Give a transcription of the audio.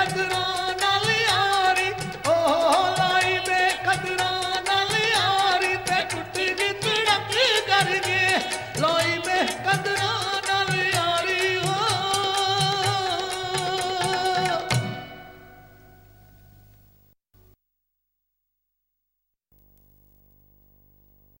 கட்டுறான்